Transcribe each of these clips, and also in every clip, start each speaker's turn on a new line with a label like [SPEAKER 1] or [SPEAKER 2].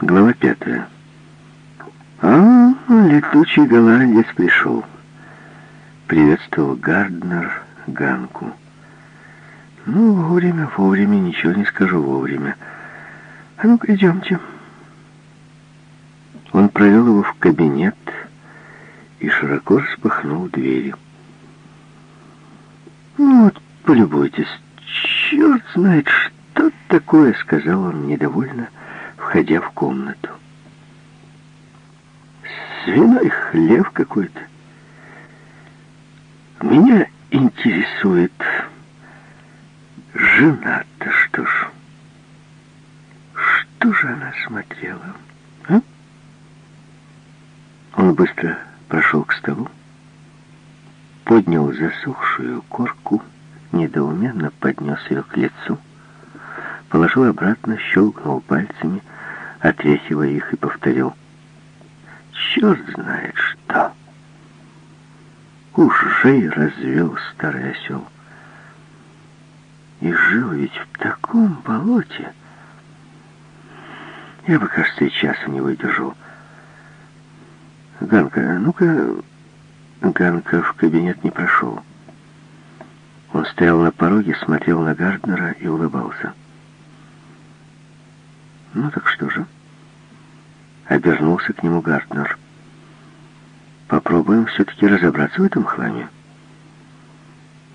[SPEAKER 1] Глава пятая. А, летучий голландец пришел. Приветствовал Гарднер Ганку. Ну, вовремя, вовремя, ничего не скажу вовремя. А ну-ка, идемте. Он провел его в кабинет и широко распахнул двери. «Ну вот, полюбуйтесь, черт знает, что такое», — сказал он недовольно, входя в комнату. «Свиной хлев какой-то. Меня интересует, жена-то что ж? Что же она смотрела, а?» Он быстро прошел к столу, поднял засохшую корку, недоуменно поднес ее к лицу, положил обратно, щелкнул пальцами, отряхивая их и повторил. «Черт знает что!» Ушей развел старый осел. И жил ведь в таком болоте. Я бы, кажется, и часа не выдержал. Ганка, ну-ка... Ганка в кабинет не прошел. Он стоял на пороге, смотрел на Гарднера и улыбался. «Ну так что же?» Обернулся к нему Гарднер. «Попробуем все-таки разобраться в этом хламе.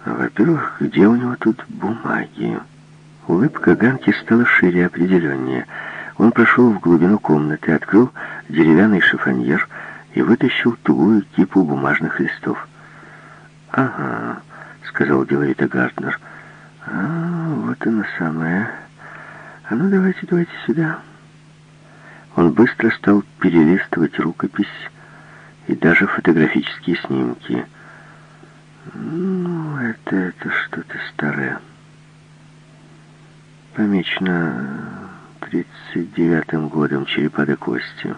[SPEAKER 1] Во-первых, где у него тут бумаги?» Улыбка Ганки стала шире определеннее. Он прошел в глубину комнаты, открыл деревянный шифоньер и вытащил тугую кипу бумажных листов. «Ага», — сказал деловито Гартнер. «А, вот оно самое. А ну, давайте, давайте сюда». Он быстро стал перелистывать рукопись и даже фотографические снимки. «Ну, это, это что-то старое. Помечено тридцать девятым годом черепа до кости».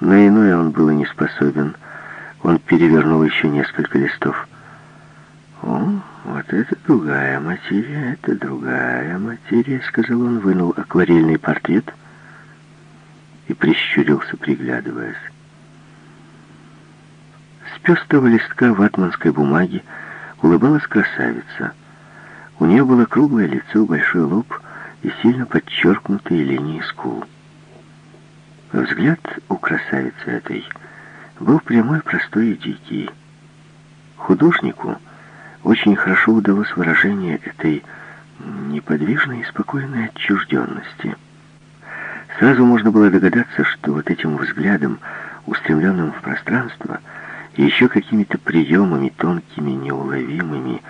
[SPEAKER 1] На иное он был и не способен. Он перевернул еще несколько листов. «О, вот это другая материя, это другая материя», — сказал он, вынул акварельный портрет и прищурился, приглядываясь. С пестрого листка ватманской бумаги улыбалась красавица. У нее было круглое лицо, большой лоб и сильно подчеркнутые линии скул. Взгляд у красавицы этой был прямой, простой и дикий. Художнику очень хорошо удалось выражение этой неподвижной и спокойной отчужденности. Сразу можно было догадаться, что вот этим взглядом, устремленным в пространство, и еще какими-то приемами тонкими, неуловимыми,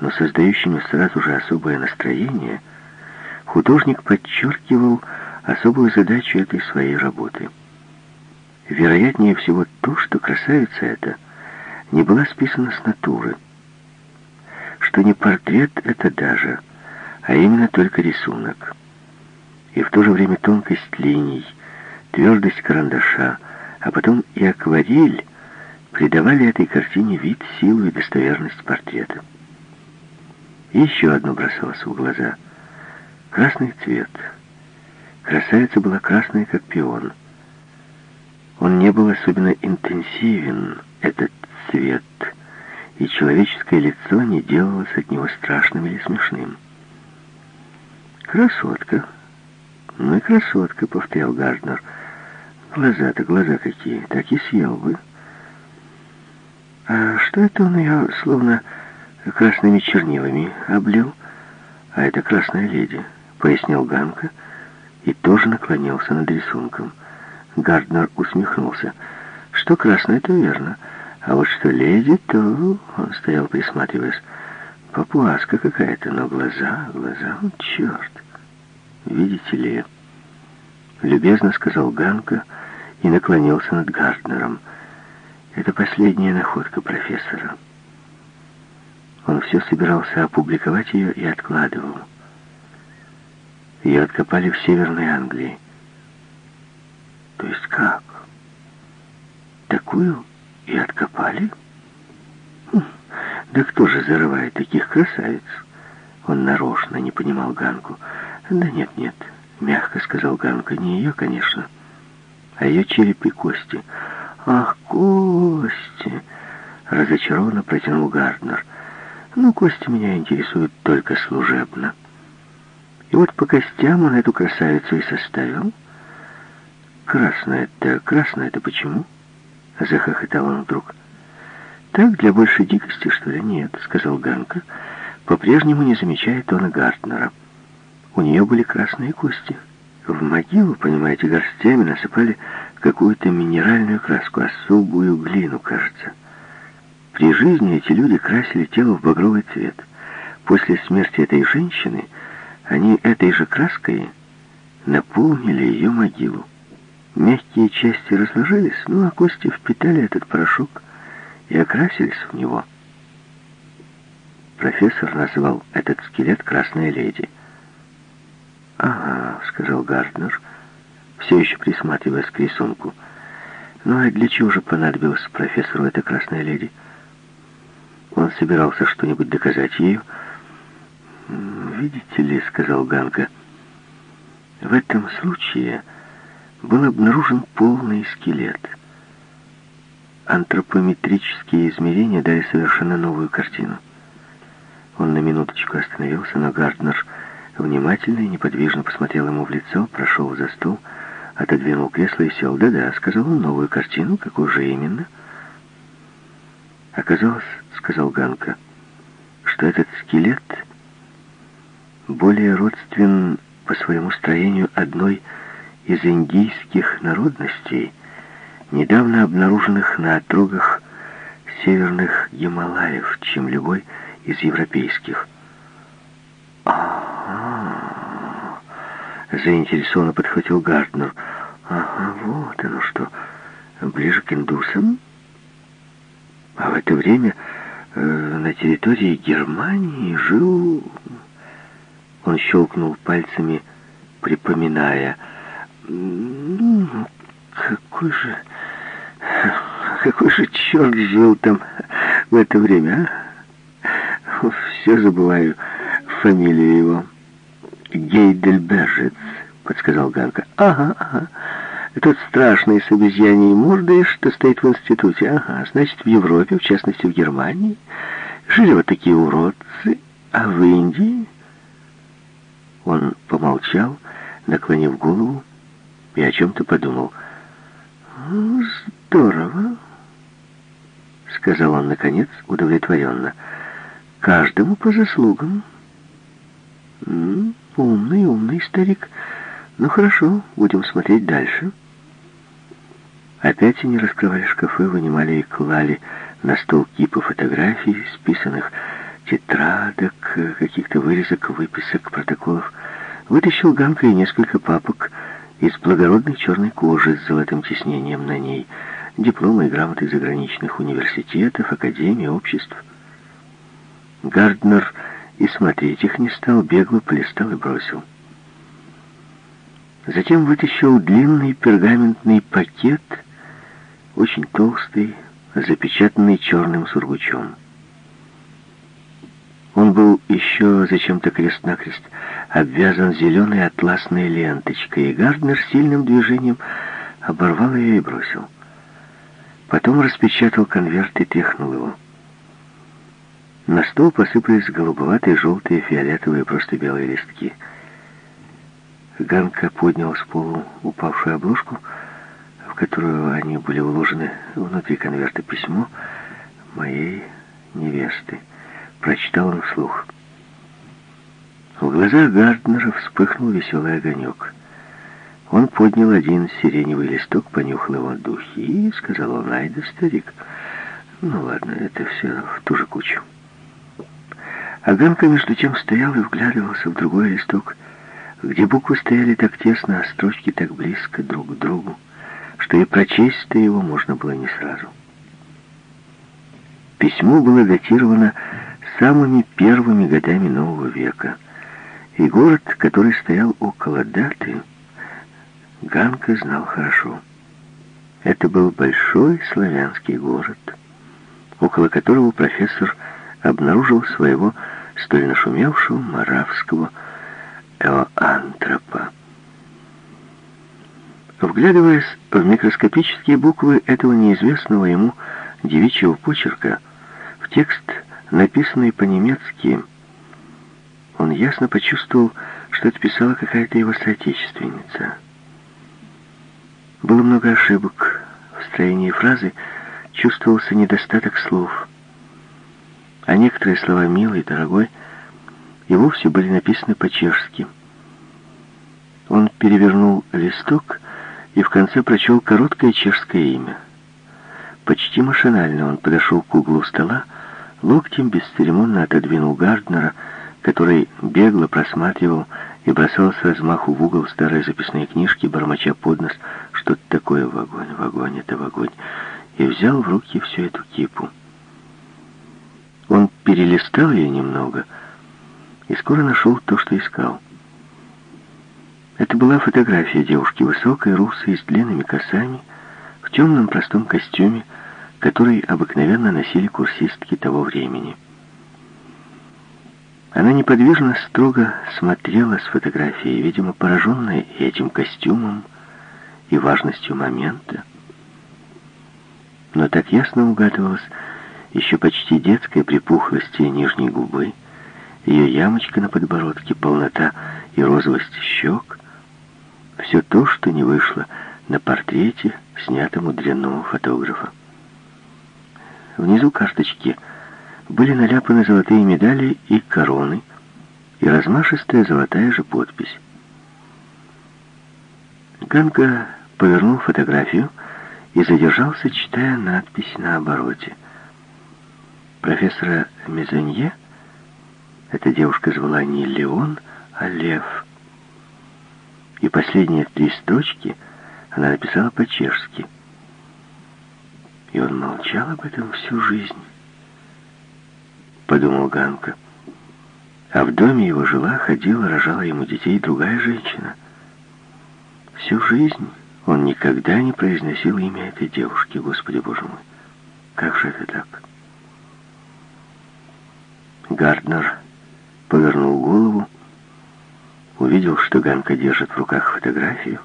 [SPEAKER 1] но создающими сразу же особое настроение, художник подчеркивал особую задачу этой своей работы. Вероятнее всего то, что красавица эта не была списана с натуры, что не портрет это даже, а именно только рисунок. И в то же время тонкость линий, твердость карандаша, а потом и акварель придавали этой картине вид, силу и достоверность портрета. Еще одно бросалось в глаза. Красный цвет — Красавица была красной, как пион. Он не был особенно интенсивен, этот цвет, и человеческое лицо не делалось от него страшным или смешным. «Красотка!» «Ну и красотка», — повторял Гарднер. «Глаза-то глаза какие, так и съел бы». «А что это он ее словно красными чернилами облил?» «А это красная леди», — пояснил Ганка, — и тоже наклонился над рисунком. Гарднер усмехнулся. Что красное, то верно. А вот что леди, то... Он стоял, присматриваясь. Папуаска какая-то, но глаза, глаза, о, черт. Видите ли... Любезно сказал Ганка и наклонился над Гарднером. Это последняя находка профессора. Он все собирался опубликовать ее и откладывал. Ее откопали в Северной Англии. То есть как? Такую и откопали? Хм, да кто же зарывает таких красавиц? Он нарочно не понимал Ганку. Да нет, нет, Мягко сказал Ганка. Не ее, конечно, а ее череп и кости. Ах, кости! Разочарованно протянул Гарднер. Ну, кости меня интересуют только служебно. И вот по костям он эту красавицу и составил. Красное-то, красное-то почему? Захохотал он вдруг. Так, для большей дикости, что ли? Нет, сказал Ганка, по-прежнему не замечая тона Гартнера. У нее были красные кости. В могилу, понимаете, горстями насыпали какую-то минеральную краску, особую глину, кажется. При жизни эти люди красили тело в багровый цвет. После смерти этой женщины они этой же краской наполнили ее могилу. Мягкие части разложились, ну а кости впитали этот порошок и окрасились в него. Профессор назвал этот скелет «Красная леди». «Ага», — сказал Гарднер, все еще присматриваясь к рисунку. «Ну а для чего же понадобилась профессору эта красная леди?» Он собирался что-нибудь доказать ею. «Видите ли», — сказал Ганка, — «в этом случае был обнаружен полный скелет. Антропометрические измерения дали совершенно новую картину». Он на минуточку остановился, но Гарднер внимательно и неподвижно посмотрел ему в лицо, прошел за стол, отодвинул кресло и сел. «Да-да», — сказал он, — «новую картину. Какую же именно?» Оказалось, — сказал Ганка, — что этот скелет более родствен по своему строению одной из индийских народностей, недавно обнаруженных на отрогах северных Гималаев, чем любой из европейских. «Ага!» — заинтересованно подхватил Гарднер. «Ага, вот оно что, ближе к индусам?» А в это время э, на территории Германии жил... Он щелкнул пальцами, припоминая. Ну, какой же... Какой же черт жил там в это время, а? Все забываю фамилию его. Гейдельбержец, подсказал Ганка. Ага, ага. Тот страшный с обезьяньей мордой, что стоит в институте. Ага, значит, в Европе, в частности, в Германии, жили вот такие уродцы, а в Индии... Он помолчал, наклонив голову, и о чем-то подумал. «Здорово», — сказал он, наконец, удовлетворенно. «Каждому по заслугам». «Умный, умный старик. Ну хорошо, будем смотреть дальше». Опять они раскрывали шкафы, вынимали и клали на стол кипы фотографий, списанных тетрадок, каких-то вырезок, выписок, протоколов. Вытащил Ганка и несколько папок из благородной черной кожи с золотым тиснением на ней, дипломы и грамоты заграничных университетов, академий, обществ. Гарднер и смотреть их не стал, бегло полистал и бросил. Затем вытащил длинный пергаментный пакет — очень толстый, запечатанный черным сургучом. Он был еще зачем-то крест-накрест обвязан зеленой атласной ленточкой, и Гарднер сильным движением оборвал ее и бросил. Потом распечатал конверт и тряхнул его. На стол посыпались голубоватые, желтые, фиолетовые, просто белые листки. Ганка поднял с полу упавшую обложку — в которую они были уложены внутри конверта письмо моей невесты. Прочитал он вслух. В глазах Гарднера вспыхнул веселый огонек. Он поднял один сиреневый листок, понюхал его духи и сказал он, ай да старик. Ну ладно, это все в ту же кучу. Аганка между тем стоял и вглядывался в другой листок, где буквы стояли так тесно, а строчки так близко друг к другу что и прочесть-то его можно было не сразу. Письмо было датировано самыми первыми годами нового века, и город, который стоял около даты, Ганка знал хорошо. Это был большой славянский город, около которого профессор обнаружил своего столь нашумевшего маравского эоантропа. Вглядываясь в микроскопические буквы этого неизвестного ему девичьего почерка, в текст, написанный по-немецки, он ясно почувствовал, что это писала какая-то его соотечественница. Было много ошибок. В строении фразы чувствовался недостаток слов. А некоторые слова «милый», «дорогой» и вовсе были написаны по-чешски. Он перевернул листок и в конце прочел короткое чешское имя. Почти машинально он подошел к углу стола, локтем бесцеремонно отодвинул Гарднера, который бегло просматривал и бросал с размаху в угол старые записные книжки, бормоча под нос, что-то такое в огонь, в огонь, это в огонь, и взял в руки всю эту кипу. Он перелистал ее немного и скоро нашел то, что искал. Это была фотография девушки высокой, русой, с длинными косами, в темном простом костюме, который обыкновенно носили курсистки того времени. Она неподвижно, строго смотрела с фотографией, видимо, пораженная этим костюмом и важностью момента. Но так ясно угадывалась еще почти детская припухлость нижней губы, ее ямочка на подбородке, полнота и розовость щек, все то, что не вышло на портрете, снятом у дрянного фотографа. Внизу карточки — были наляпаны золотые медали и короны, и размашистая золотая же подпись. Ганка повернул фотографию и задержался, читая надпись на обороте. Профессора Мезонье эта девушка звала не Леон, а Лев. И последние три строчки она написала по-чешски. И он молчал об этом всю жизнь подумал Ганка. А в доме его жила, ходила, рожала ему детей другая женщина. Всю жизнь он никогда не произносил имя этой девушки, Господи Боже мой. Как же это так? Гарднер повернул голову, увидел, что Ганка держит в руках фотографию,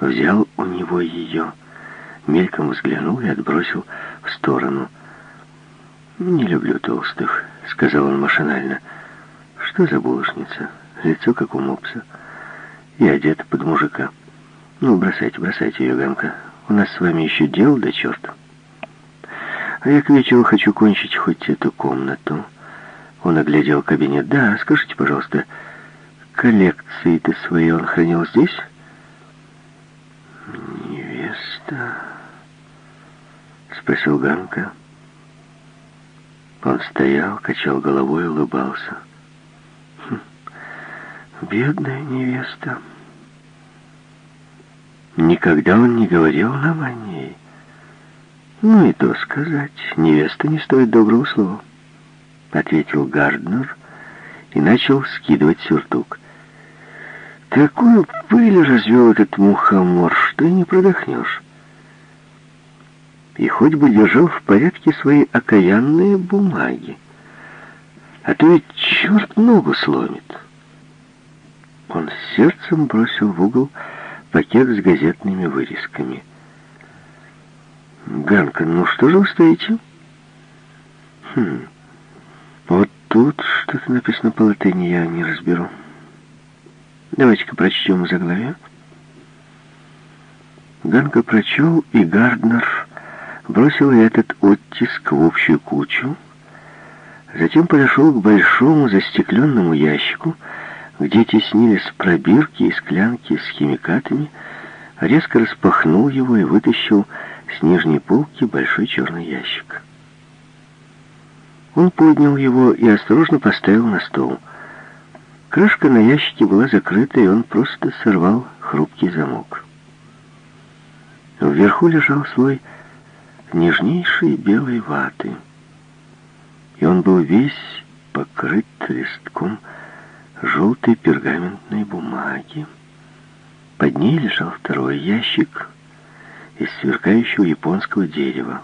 [SPEAKER 1] взял у него ее, мельком взглянул и отбросил в сторону. «Не люблю толстых», — сказал он машинально. «Что за булочница? Лицо, как у мопса. И одета под мужика. Ну, бросайте, бросайте ее, Ганка. У нас с вами еще дел до да черта. А я к вечеру хочу кончить хоть эту комнату». Он оглядел кабинет. «Да, скажите, пожалуйста, коллекции-то свои он хранил здесь?» «Невеста?» — спросил Ганка. Он стоял, качал головой и улыбался. Хм, бедная невеста. Никогда он не говорил нам о ней. Ну и то сказать, невеста не стоит доброго слова, ответил Гарднер и начал скидывать сюртук. Такую пыль развел этот мухомор, что и не продохнешь и хоть бы держал в порядке свои окаянные бумаги. А то ведь черт ногу сломит. Он сердцем бросил в угол пакет с газетными вырезками. «Ганка, ну что же вы стоите?» «Хм, вот тут что-то написано по латыни, я не разберу. Давайте-ка прочтем заглавие». Ганка прочел, и Гарднер бросил этот оттиск в общую кучу, затем подошел к большому застекленному ящику, где теснились пробирки и склянки с химикатами, резко распахнул его и вытащил с нижней полки большой черный ящик. Он поднял его и осторожно поставил на стол. Крышка на ящике была закрыта, и он просто сорвал хрупкий замок. Вверху лежал слой нежнейшей белой ваты, и он был весь покрыт листком желтой пергаментной бумаги. Под ней лежал второй ящик из сверкающего японского дерева.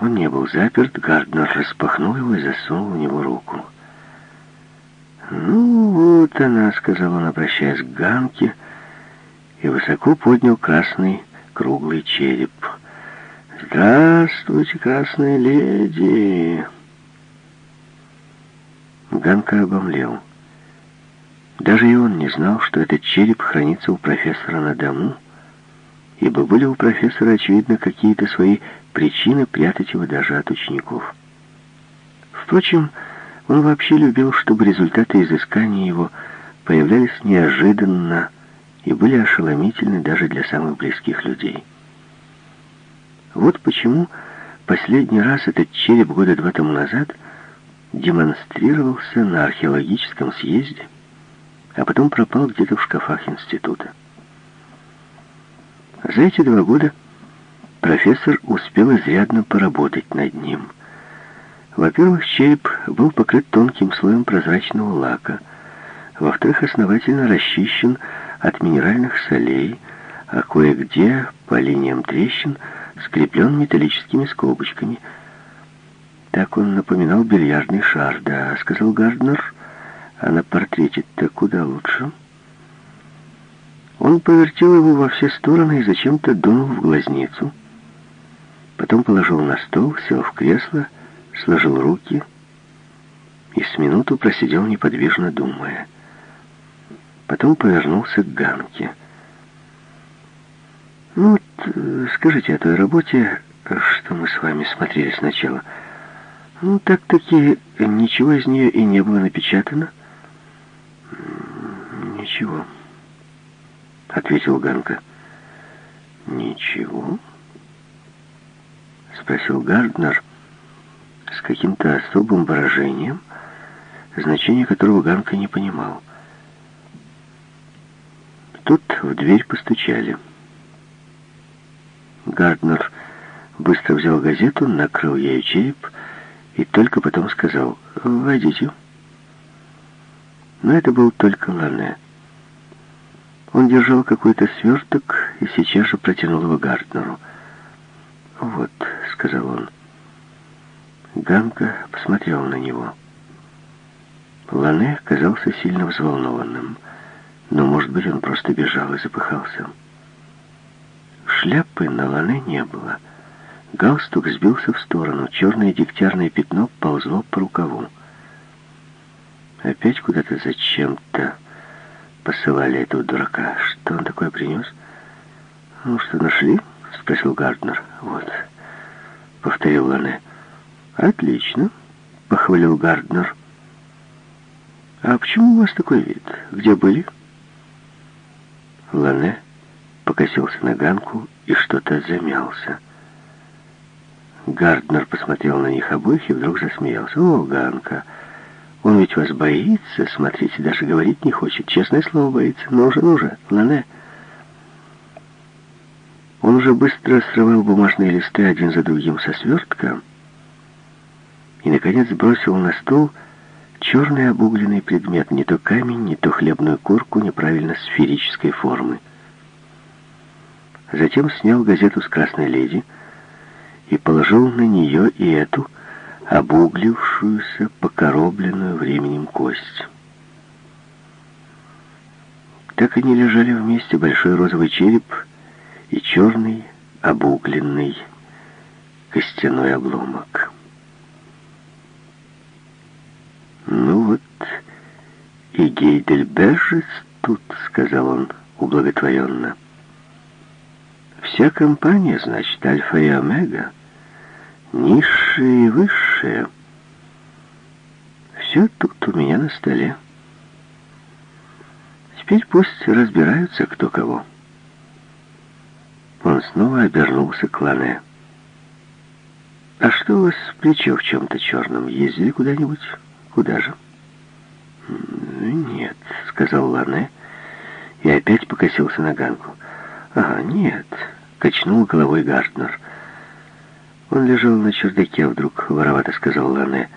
[SPEAKER 1] Он не был заперт, Гарднер распахнул его и засунул в него руку. «Ну, вот она», — сказал он, обращаясь к Ганке, и высоко поднял красный круглый череп. «Здравствуйте, красная леди!» Ганка обомлел. Даже и он не знал, что этот череп хранится у профессора на дому, ибо были у профессора, очевидно, какие-то свои причины прятать его даже от учеников. Впрочем, он вообще любил, чтобы результаты изыскания его появлялись неожиданно и были ошеломительны даже для самых близких людей. Вот почему последний раз этот череп года два тому назад демонстрировался на археологическом съезде, а потом пропал где-то в шкафах института. За эти два года профессор успел изрядно поработать над ним. Во-первых, череп был покрыт тонким слоем прозрачного лака, во-вторых, основательно расчищен от минеральных солей, а кое-где по линиям трещин скреплен металлическими скобочками. Так он напоминал бильярдный шар, да, сказал Гарднер, а на портрете-то куда лучше. Он повертел его во все стороны и зачем-то дунул в глазницу. Потом положил на стол, сел в кресло, сложил руки и с минуту просидел неподвижно, думая. Потом повернулся к Ганке. «Ну вот, э, скажите о той работе, что мы с вами смотрели сначала. Ну, так-таки ничего из нее и не было напечатано?» «Ничего», — ответил Ганка. «Ничего?» — спросил Гарднер с каким-то особым выражением, значение которого Ганка не понимал. Тут в дверь постучали. Гарднер быстро взял газету, накрыл ею череп и только потом сказал «Войдите». Но это был только Лане. Он держал какой-то сверток и сейчас же протянул его Гарднеру. «Вот», — сказал он. Ганка посмотрел на него. Лане казался сильно взволнованным, но, может быть, он просто бежал и запыхался. Шляпы на Лане не было. Галстук сбился в сторону, черное дегтярное пятно ползло по рукаву. Опять куда-то зачем-то посылали этого дурака. Что он такое принес? «Ну что, нашли?» — спросил Гарднер. «Вот», — повторил Лане. «Отлично», — похвалил Гарднер. «А почему у вас такой вид? Где были?» Лане покосился на Ганку и что-то замялся. Гарднер посмотрел на них обоих и вдруг засмеялся. «О, Ганка, он ведь вас боится, смотрите, даже говорить не хочет. Честное слово, боится. Ну же, ну же, Лане!» Он уже быстро срывал бумажные листы один за другим со свертка и, наконец, бросил на стол черный обугленный предмет, не то камень, не то хлебную корку неправильно сферической формы. Затем снял газету с красной леди и положил на нее и эту обуглившуюся, покоробленную временем кость. Так они лежали вместе, большой розовый череп — и черный обугленный костяной обломок. «Ну вот, и Гейдельбержец тут», — сказал он ублаготворенно. «Вся компания, значит, альфа и омега, низшая и высшая. Все тут у меня на столе. Теперь пусть разбираются кто кого». Он снова обернулся к Лане. «А что у вас плечо в чем-то черном? Ездили куда-нибудь? Куда же?» «Нет», — сказал Лане и опять покосился на Ганку. «Ага, нет», — качнул головой Гартнер. Он лежал на чердаке, вдруг воровато сказал Лане.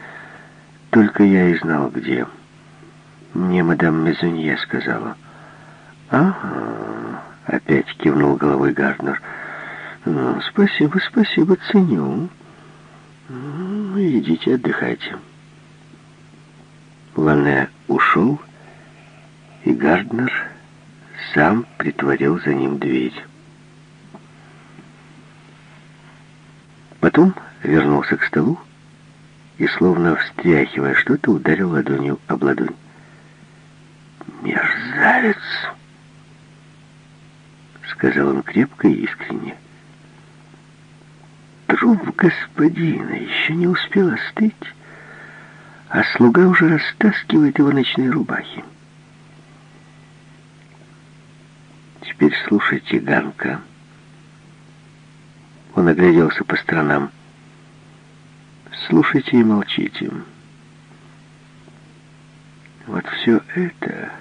[SPEAKER 1] «Только я и знал, где. Мне мадам Мезунье сказала». «Ага», Опять кивнул головой Гарднер. Ну, спасибо, спасибо, ценю. Ну, идите, отдыхайте. Лане ушел, и Гарднер сам притворил за ним дверь. Потом вернулся к столу и, словно встряхивая что-то, ударил ладонью об ладонь. «Мерзавец!» — сказал он крепко и искренне. Труп господина еще не успел остыть, а слуга уже растаскивает его ночные рубахи. Теперь слушайте, Ганка. Он огляделся по сторонам. Слушайте и молчите. Вот все это...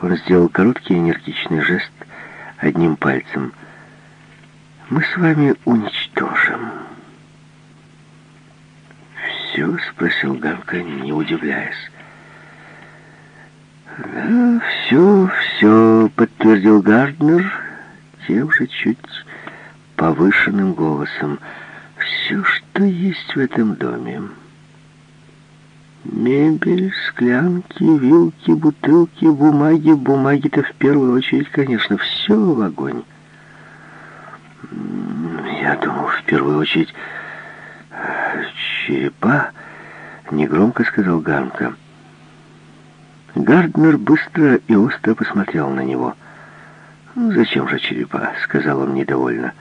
[SPEAKER 1] Он сделал короткий энергичный жест одним пальцем. Мы с вами уничтожим. «Все?» — спросил Ганка, не удивляясь. «Да, все, все», — подтвердил Гарднер тем же чуть повышенным голосом. «Все, что есть в этом доме. Мебель, склянки, вилки, бутылки, бумаги. Бумаги-то в первую очередь, конечно, все в огонь. Я думал, в первую очередь, черепа», — негромко сказал Ганка. Гарднер быстро и остро посмотрел на него. «Ну, зачем же черепа?» — сказал он недовольно.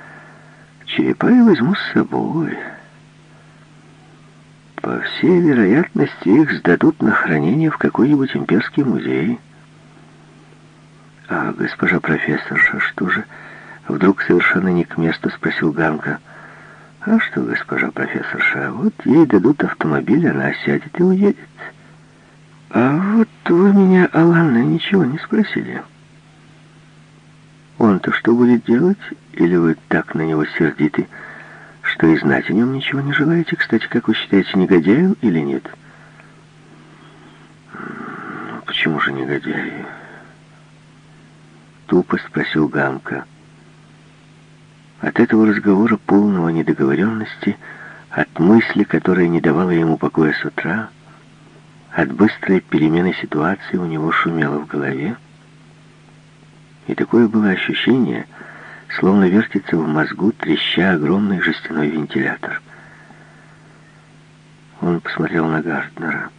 [SPEAKER 1] «Черепа я возьму с собой. По всей вероятности их сдадут на хранение в какой-нибудь имперский музей». «А госпожа профессорша, что же?» Вдруг совершенно не к месту спросил Ганка. «А что, госпожа профессорша, вот ей дадут автомобиль, она сядет и уедет». «А вот вы меня, Алана, ничего не спросили. Он-то что будет делать? Или вы так на него сердиты, что и знать о нем ничего не желаете? Кстати, как вы считаете, негодяем или нет?» «Ну, почему же негодяй?» Тупо спросил Гамка. От этого разговора полного недоговоренности, от мысли, которая не давала ему покоя с утра, от быстрой перемены ситуации у него шумело в голове, и такое было ощущение, словно вертится в мозгу, треща огромный жестяной вентилятор. Он посмотрел на Гарднера.